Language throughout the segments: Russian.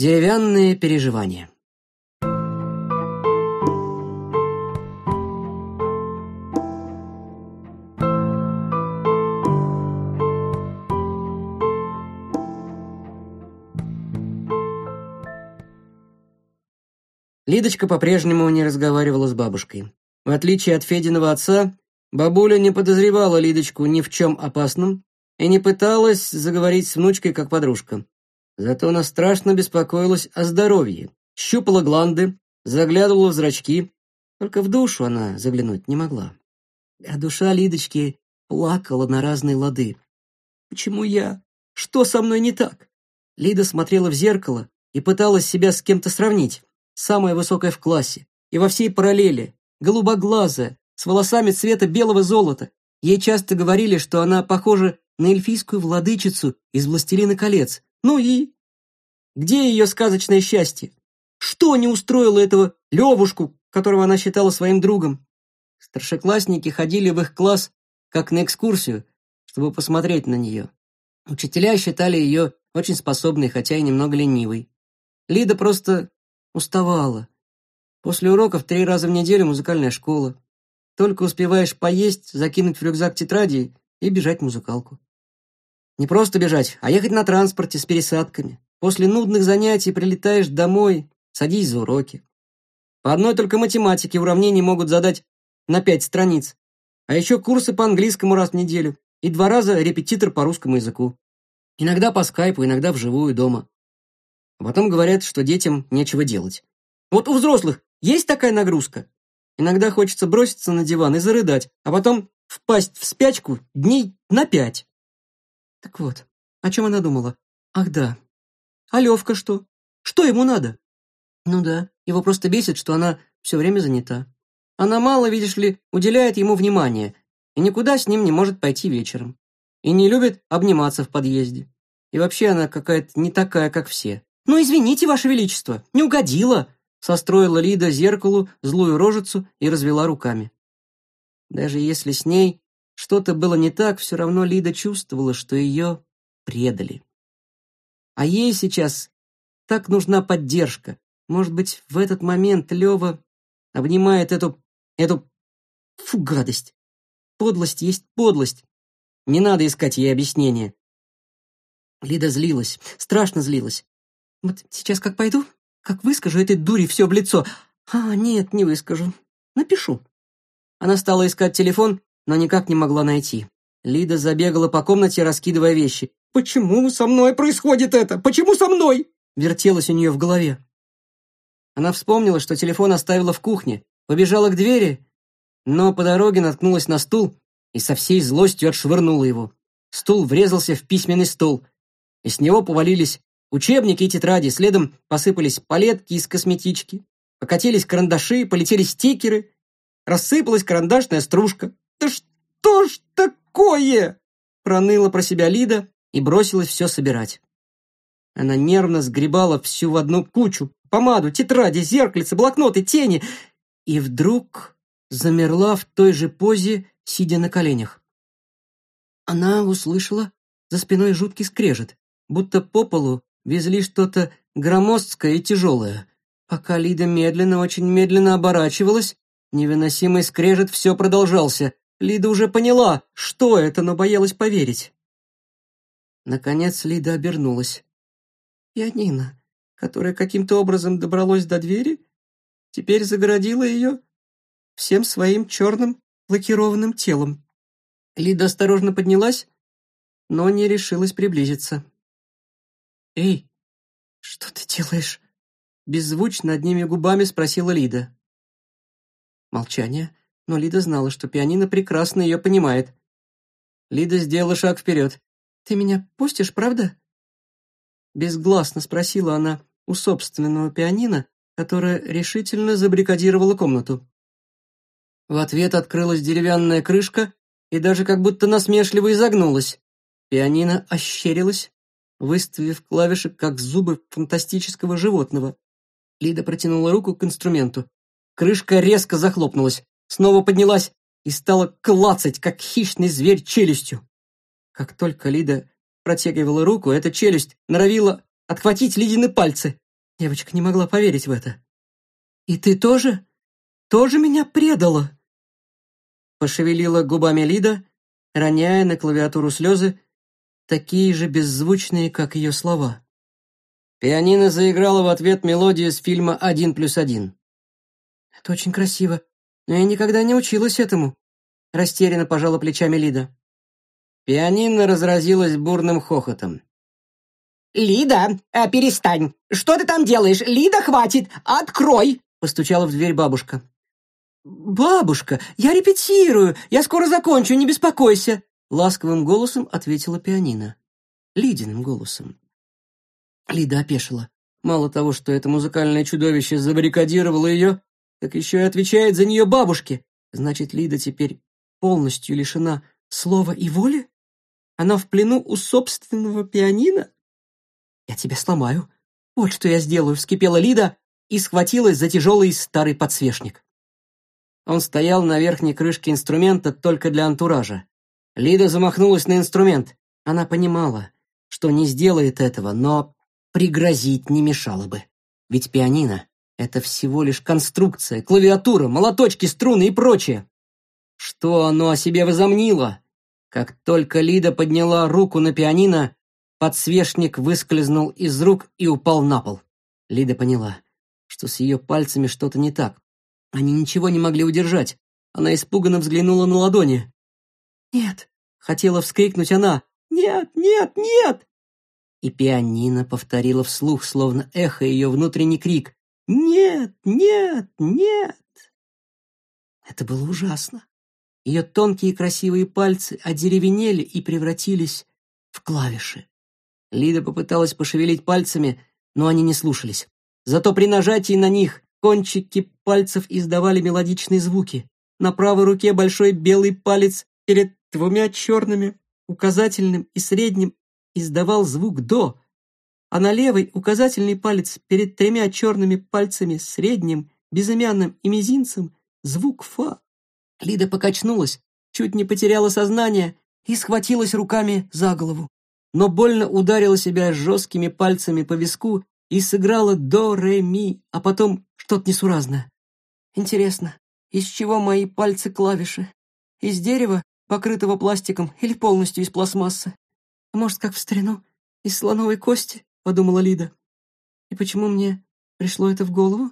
Деревянные переживания. Лидочка по-прежнему не разговаривала с бабушкой. В отличие от Фединого отца, бабуля не подозревала Лидочку ни в чем опасном и не пыталась заговорить с внучкой как подружка. Зато она страшно беспокоилась о здоровье, щупала гланды, заглядывала в зрачки. Только в душу она заглянуть не могла. А душа Лидочки плакала на разные лады. «Почему я? Что со мной не так?» Лида смотрела в зеркало и пыталась себя с кем-то сравнить. Самая высокая в классе и во всей параллели, голубоглазая, с волосами цвета белого золота. Ей часто говорили, что она похожа на эльфийскую владычицу из «Властелина колец». Ну и где ее сказочное счастье? Что не устроило этого Левушку, которого она считала своим другом? Старшеклассники ходили в их класс как на экскурсию, чтобы посмотреть на нее. Учителя считали ее очень способной, хотя и немного ленивой. Лида просто уставала. После уроков три раза в неделю музыкальная школа. Только успеваешь поесть, закинуть в рюкзак тетради и бежать в музыкалку. Не просто бежать, а ехать на транспорте с пересадками. После нудных занятий прилетаешь домой, садись за уроки. По одной только математике уравнений могут задать на пять страниц. А еще курсы по английскому раз в неделю и два раза репетитор по русскому языку. Иногда по скайпу, иногда вживую дома. А потом говорят, что детям нечего делать. Вот у взрослых есть такая нагрузка? Иногда хочется броситься на диван и зарыдать, а потом впасть в спячку дней на пять. Так вот, о чем она думала? Ах да, а Левка что? Что ему надо? Ну да, его просто бесит, что она все время занята. Она мало, видишь ли, уделяет ему внимания и никуда с ним не может пойти вечером. И не любит обниматься в подъезде. И вообще она какая-то не такая, как все. «Ну, извините, Ваше Величество, не угодила!» Состроила Лида зеркалу злую рожицу и развела руками. Даже если с ней что-то было не так, все равно Лида чувствовала, что ее предали. А ей сейчас так нужна поддержка. Может быть, в этот момент Лева обнимает эту... эту... фу, гадость. Подлость есть подлость. Не надо искать ей объяснения. Лида злилась, страшно злилась. Вот сейчас как пойду, как выскажу этой дури все в лицо. А, нет, не выскажу. Напишу. Она стала искать телефон, но никак не могла найти. Лида забегала по комнате, раскидывая вещи. Почему со мной происходит это? Почему со мной?» Вертелось у нее в голове. Она вспомнила, что телефон оставила в кухне, побежала к двери, но по дороге наткнулась на стул и со всей злостью отшвырнула его. Стул врезался в письменный стол, и с него повалились учебники и тетради, следом посыпались палетки из косметички, покатились карандаши, полетели стикеры, рассыпалась карандашная стружка. «Да что ж такое?» — проныла про себя Лида и бросилась все собирать. Она нервно сгребала всю в одну кучу, помаду, тетради, зеркальце, блокноты, тени, и вдруг замерла в той же позе, сидя на коленях. Она услышала за спиной жуткий скрежет, будто по полу везли что-то громоздкое и тяжелое. Пока Лида медленно, очень медленно оборачивалась, невыносимый скрежет все продолжался. Лида уже поняла, что это, но боялась поверить. Наконец Лида обернулась. Пианино, которое каким-то образом добралось до двери, теперь загородило ее всем своим черным лакированным телом. Лида осторожно поднялась, но не решилась приблизиться. «Эй, что ты делаешь?» Беззвучно одними губами спросила Лида. Молчание, но Лида знала, что пианино прекрасно ее понимает. Лида сделала шаг вперед. «Ты меня пустишь, правда?» Безгласно спросила она у собственного пианино, которое решительно забрикадировало комнату. В ответ открылась деревянная крышка и даже как будто насмешливо изогнулась. Пианино ощерилось, выставив клавиши, как зубы фантастического животного. Лида протянула руку к инструменту. Крышка резко захлопнулась, снова поднялась и стала клацать, как хищный зверь, челюстью. Как только Лида протягивала руку, эта челюсть норовила отхватить Лидины пальцы. Девочка не могла поверить в это. «И ты тоже? Тоже меня предала?» Пошевелила губами Лида, роняя на клавиатуру слезы, такие же беззвучные, как ее слова. Пианино заиграло в ответ мелодию с фильма «Один плюс один». «Это очень красиво, но я никогда не училась этому», растерянно пожала плечами Лида. Пианино разразилось бурным хохотом. «Лида, э, перестань! Что ты там делаешь? Лида, хватит! Открой!» Постучала в дверь бабушка. «Бабушка, я репетирую! Я скоро закончу, не беспокойся!» Ласковым голосом ответила пианино. Лидиным голосом. Лида опешила. Мало того, что это музыкальное чудовище забаррикадировало ее, так еще и отвечает за нее бабушке. Значит, Лида теперь полностью лишена слова и воли? Она в плену у собственного пианино? Я тебя сломаю. Вот что я сделаю, вскипела Лида и схватилась за тяжелый старый подсвечник. Он стоял на верхней крышке инструмента только для антуража. Лида замахнулась на инструмент. Она понимала, что не сделает этого, но пригрозить не мешало бы. Ведь пианино — это всего лишь конструкция, клавиатура, молоточки, струны и прочее. Что оно о себе возомнило? Как только Лида подняла руку на пианино, подсвечник выскользнул из рук и упал на пол. Лида поняла, что с ее пальцами что-то не так. Они ничего не могли удержать. Она испуганно взглянула на ладони. «Нет!» — хотела вскрикнуть она. «Нет! Нет! Нет!» И пианино повторило вслух, словно эхо, ее внутренний крик. «Нет! Нет! Нет!» Это было ужасно. Ее тонкие красивые пальцы одеревенели и превратились в клавиши. Лида попыталась пошевелить пальцами, но они не слушались. Зато при нажатии на них кончики пальцев издавали мелодичные звуки. На правой руке большой белый палец перед двумя черными, указательным и средним издавал звук «до», а на левой указательный палец перед тремя черными пальцами, средним, безымянным и мизинцем звук «фа». Лида покачнулась, чуть не потеряла сознание и схватилась руками за голову, но больно ударила себя жесткими пальцами по виску и сыграла до, ре, ми, а потом что-то несуразное. Интересно, из чего мои пальцы клавиши? Из дерева, покрытого пластиком или полностью из пластмассы? А может, как в старину, из слоновой кости, подумала Лида. И почему мне пришло это в голову?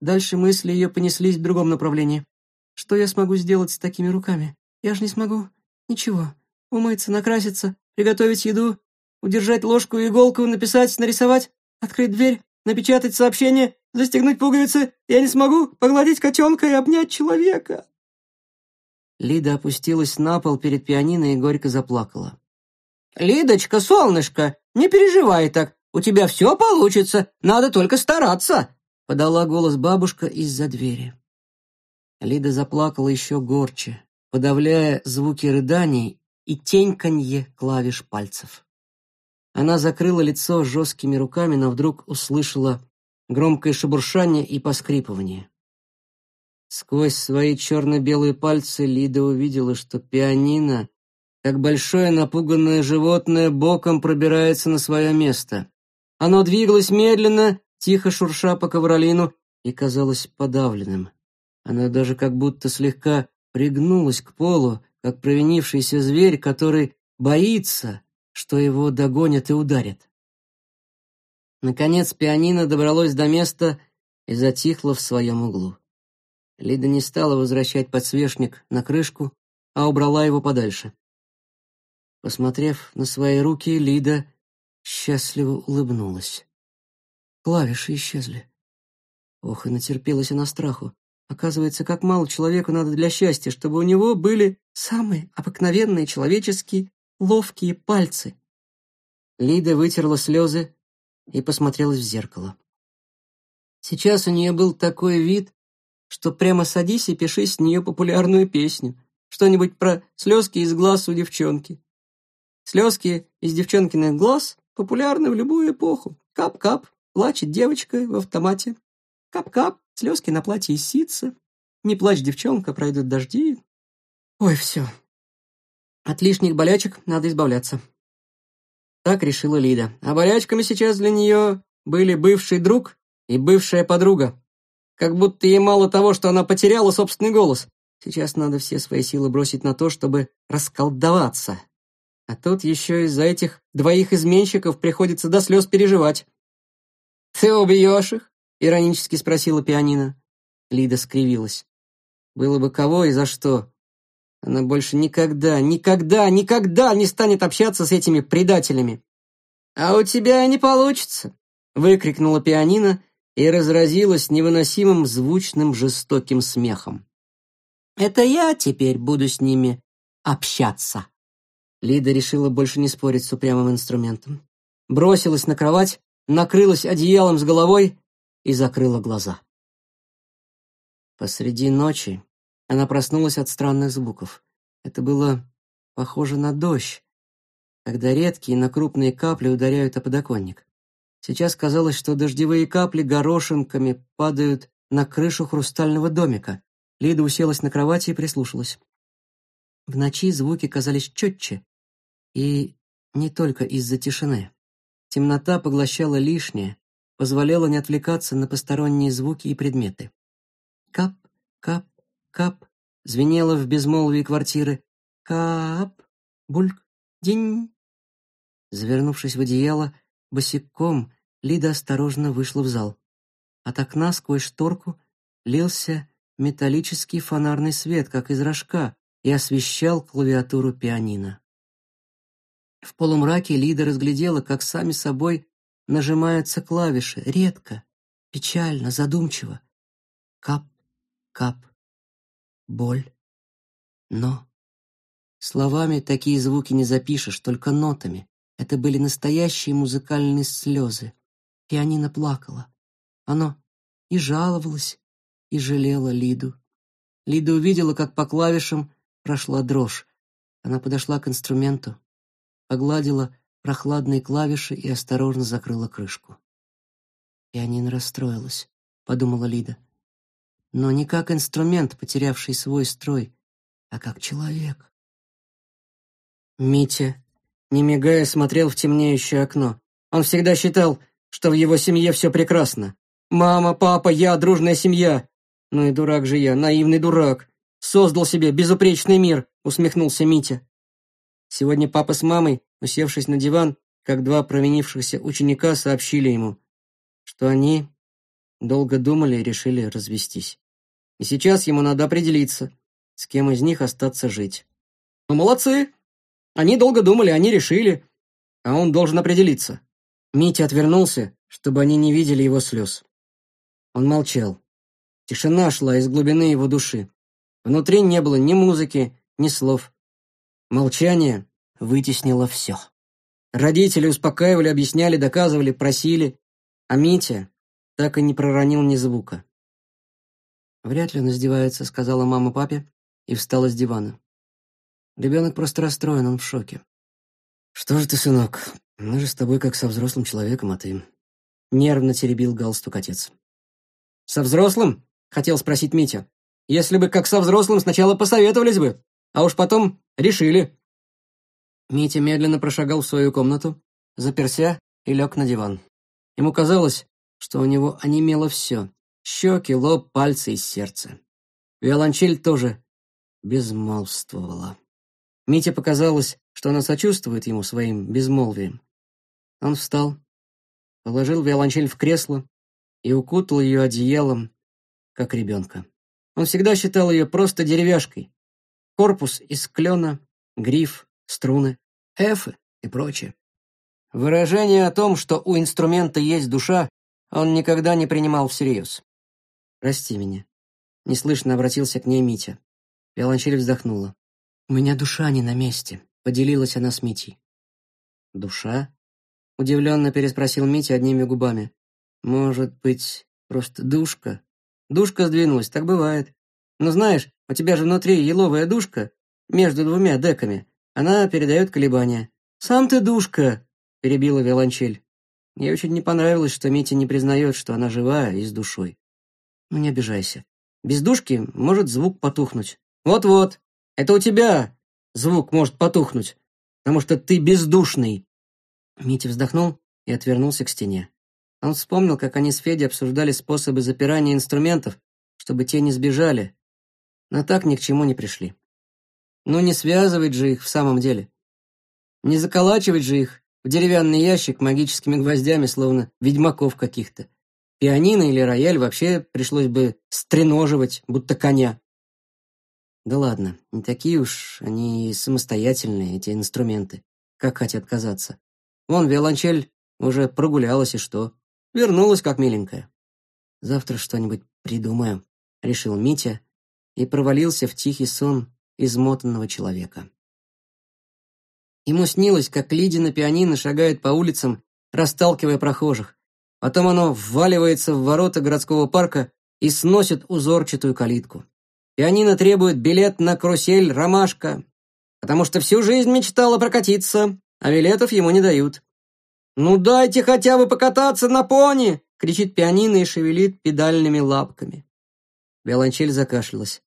Дальше мысли ее понеслись в другом направлении что я смогу сделать с такими руками? Я ж не смогу. Ничего. Умыться, накраситься, приготовить еду, удержать ложку и иголку, написать, нарисовать, открыть дверь, напечатать сообщение, застегнуть пуговицы. Я не смогу погладить котенка и обнять человека. Лида опустилась на пол перед пианино и горько заплакала. «Лидочка, солнышко, не переживай так. У тебя все получится, надо только стараться», — подала голос бабушка из-за двери. Лида заплакала еще горче, подавляя звуки рыданий и теньканье клавиш пальцев. Она закрыла лицо жесткими руками, но вдруг услышала громкое шебуршание и поскрипывание. Сквозь свои черно-белые пальцы Лида увидела, что пианино, как большое напуганное животное, боком пробирается на свое место. Оно двигалось медленно, тихо шурша по ковролину, и казалось подавленным. Она даже как будто слегка пригнулась к полу, как провинившийся зверь, который боится, что его догонят и ударят. Наконец пианино добралось до места и затихло в своем углу. Лида не стала возвращать подсвечник на крышку, а убрала его подальше. Посмотрев на свои руки, Лида счастливо улыбнулась. Клавиши исчезли. Ох, и натерпелась она страху. Оказывается, как мало человеку надо для счастья, чтобы у него были самые обыкновенные человеческие ловкие пальцы. Лида вытерла слезы и посмотрелась в зеркало. Сейчас у нее был такой вид, что прямо садись и пиши с нее популярную песню. Что-нибудь про слезки из глаз у девчонки. Слезки из девчонкиных глаз популярны в любую эпоху. Кап-кап, плачет девочка в автомате. Кап-кап, слезки на платье и ситце. Не плачь, девчонка, пройдут дожди. Ой, все. От лишних болячек надо избавляться. Так решила Лида. А болячками сейчас для нее были бывший друг и бывшая подруга. Как будто ей мало того, что она потеряла собственный голос. Сейчас надо все свои силы бросить на то, чтобы расколдоваться. А тут еще из-за этих двоих изменщиков приходится до слез переживать. «Ты убьешь их?» — иронически спросила пианино. Лида скривилась. «Было бы кого и за что. Она больше никогда, никогда, никогда не станет общаться с этими предателями». «А у тебя не получится!» — выкрикнула пианино и разразилась невыносимым звучным жестоким смехом. «Это я теперь буду с ними общаться!» Лида решила больше не спорить с упрямым инструментом. Бросилась на кровать, накрылась одеялом с головой и закрыла глаза. Посреди ночи она проснулась от странных звуков. Это было похоже на дождь, когда редкие, но крупные капли ударяют о подоконник. Сейчас казалось, что дождевые капли горошинками падают на крышу хрустального домика. Лида уселась на кровати и прислушалась. В ночи звуки казались четче, и не только из-за тишины. Темнота поглощала лишнее, позволяло не отвлекаться на посторонние звуки и предметы. Кап, кап, кап звенело в безмолвии квартиры. Кап, бульк, динь. Завернувшись в одеяло, босиком Лида осторожно вышла в зал. От окна сквозь шторку лился металлический фонарный свет, как из рожка, и освещал клавиатуру пианино. В полумраке Лида разглядела, как сами собой Нажимаются клавиши, редко, печально, задумчиво. Кап, кап. Боль. Но. Словами такие звуки не запишешь, только нотами. Это были настоящие музыкальные слезы. Пианино плакало. Оно и жаловалось, и жалела Лиду. Лида увидела, как по клавишам прошла дрожь. Она подошла к инструменту, погладила прохладные клавиши и осторожно закрыла крышку. «Пианино расстроилась, — подумала Лида. «Но не как инструмент, потерявший свой строй, а как человек». Митя, не мигая, смотрел в темнеющее окно. Он всегда считал, что в его семье все прекрасно. «Мама, папа, я, дружная семья!» «Ну и дурак же я, наивный дурак! Создал себе безупречный мир!» — усмехнулся Митя. Сегодня папа с мамой Усевшись на диван, как два провинившихся ученика сообщили ему, что они долго думали и решили развестись. И сейчас ему надо определиться, с кем из них остаться жить. Ну, молодцы! Они долго думали, они решили, а он должен определиться. Митя отвернулся, чтобы они не видели его слез. Он молчал. Тишина шла из глубины его души. Внутри не было ни музыки, ни слов. Молчание вытеснило все. Родители успокаивали, объясняли, доказывали, просили. А Митя так и не проронил ни звука. «Вряд ли он издевается», — сказала мама папе и встала с дивана. Ребенок просто расстроен, он в шоке. «Что же ты, сынок, мы же с тобой как со взрослым человеком, а ты...» Нервно теребил галстук отец. «Со взрослым?» — хотел спросить Митя. «Если бы как со взрослым, сначала посоветовались бы, а уж потом решили». Митя медленно прошагал в свою комнату, заперся и лег на диван. Ему казалось, что у него онемело все — щеки, лоб, пальцы и сердце. Виолончель тоже безмолвствовала. Мите показалось, что она сочувствует ему своим безмолвием. Он встал, положил виолончель в кресло и укутал ее одеялом, как ребенка. Он всегда считал ее просто деревяшкой. Корпус из клена, гриф, струны, эфы и прочее. Выражение о том, что у инструмента есть душа, он никогда не принимал всерьез. «Прости меня», — неслышно обратился к ней Митя. Виолончель вздохнула. «У меня душа не на месте», — поделилась она с Митей. «Душа?» — удивленно переспросил Митя одними губами. «Может быть, просто душка?» «Душка сдвинулась, так бывает. Но знаешь, у тебя же внутри еловая душка между двумя деками. Она передает колебания. «Сам ты душка!» — перебила Виолончель. Мне очень не понравилось, что Митя не признает, что она живая и с душой. Ну, не обижайся. Без душки может звук потухнуть. Вот-вот, это у тебя звук может потухнуть, потому что ты бездушный. Митя вздохнул и отвернулся к стене. Он вспомнил, как они с Федей обсуждали способы запирания инструментов, чтобы те не сбежали, но так ни к чему не пришли. Но не связывать же их в самом деле. Не заколачивать же их в деревянный ящик магическими гвоздями, словно ведьмаков каких-то. Пианино или рояль вообще пришлось бы стреноживать, будто коня. Да ладно, не такие уж они самостоятельные, эти инструменты. Как хотят казаться. Вон виолончель уже прогулялась и что. Вернулась как миленькая. Завтра что-нибудь придумаем, решил Митя и провалился в тихий сон измотанного человека. Ему снилось, как Лиди на пианино шагает по улицам, расталкивая прохожих. Потом оно вваливается в ворота городского парка и сносит узорчатую калитку. Пианино требует билет на карусель «Ромашка», потому что всю жизнь мечтала прокатиться, а билетов ему не дают. «Ну дайте хотя бы покататься на пони!» — кричит пианино и шевелит педальными лапками. Виолончель закашлялась.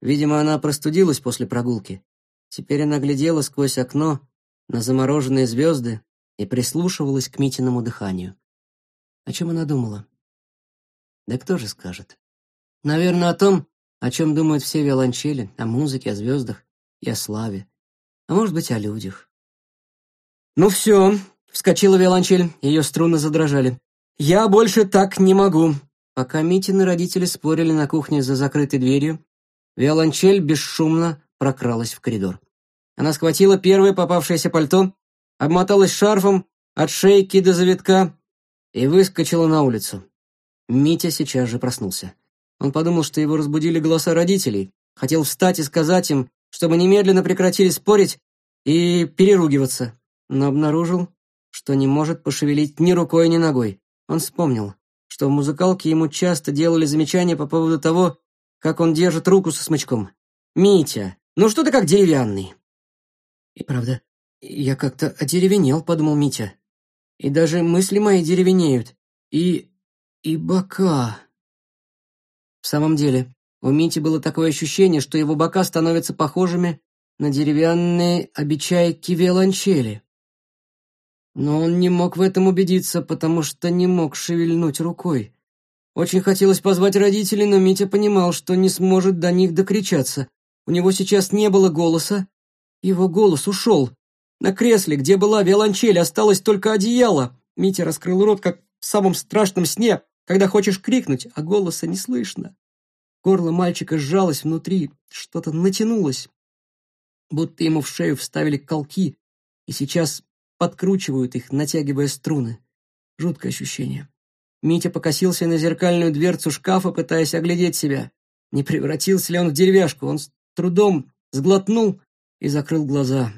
Видимо, она простудилась после прогулки. Теперь она глядела сквозь окно на замороженные звезды и прислушивалась к Митиному дыханию. О чем она думала? Да кто же скажет? Наверное, о том, о чем думают все виолончели, о музыке, о звездах и о славе. А может быть, о людях. «Ну все!» — вскочила виолончель, ее струны задрожали. «Я больше так не могу!» Пока Митины родители спорили на кухне за закрытой дверью, Виолончель бесшумно прокралась в коридор. Она схватила первое попавшееся пальто, обмоталась шарфом от шейки до завитка и выскочила на улицу. Митя сейчас же проснулся. Он подумал, что его разбудили голоса родителей, хотел встать и сказать им, чтобы немедленно прекратили спорить и переругиваться, но обнаружил, что не может пошевелить ни рукой, ни ногой. Он вспомнил, что в музыкалке ему часто делали замечания по поводу того, как он держит руку со смычком. «Митя, ну что ты как деревянный?» И правда, я как-то одеревенел, подумал Митя. И даже мысли мои деревенеют. И... и бока... В самом деле, у Мити было такое ощущение, что его бока становятся похожими на деревянные обечайки виолончели. Но он не мог в этом убедиться, потому что не мог шевельнуть рукой. Очень хотелось позвать родителей, но Митя понимал, что не сможет до них докричаться. У него сейчас не было голоса. Его голос ушел. На кресле, где была виолончель, осталось только одеяло. Митя раскрыл рот, как в самом страшном сне, когда хочешь крикнуть, а голоса не слышно. Горло мальчика сжалось внутри, что-то натянулось. Будто ему в шею вставили колки, и сейчас подкручивают их, натягивая струны. Жуткое ощущение. Митя покосился на зеркальную дверцу шкафа, пытаясь оглядеть себя. Не превратился ли он в деревяшку? Он с трудом сглотнул и закрыл глаза.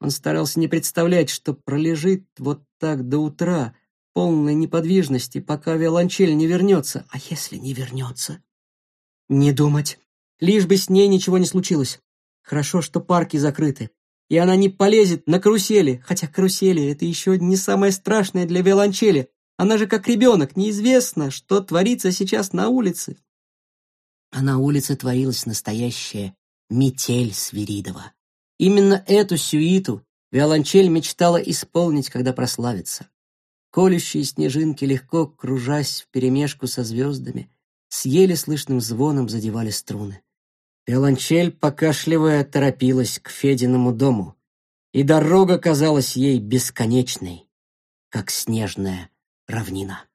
Он старался не представлять, что пролежит вот так до утра, полной неподвижности, пока виолончель не вернется. А если не вернется? Не думать. Лишь бы с ней ничего не случилось. Хорошо, что парки закрыты. И она не полезет на карусели, хотя карусели — это еще не самое страшное для виолончели. Она же как ребенок, неизвестно, что творится сейчас на улице. А на улице творилась настоящая метель Свиридова. Именно эту сюиту виолончель мечтала исполнить, когда прославится. Колющие снежинки, легко кружась вперемешку со звездами, с еле слышным звоном задевали струны. Виолончель, покашливая, торопилась к Фединому дому, и дорога казалась ей бесконечной, как снежная равнина.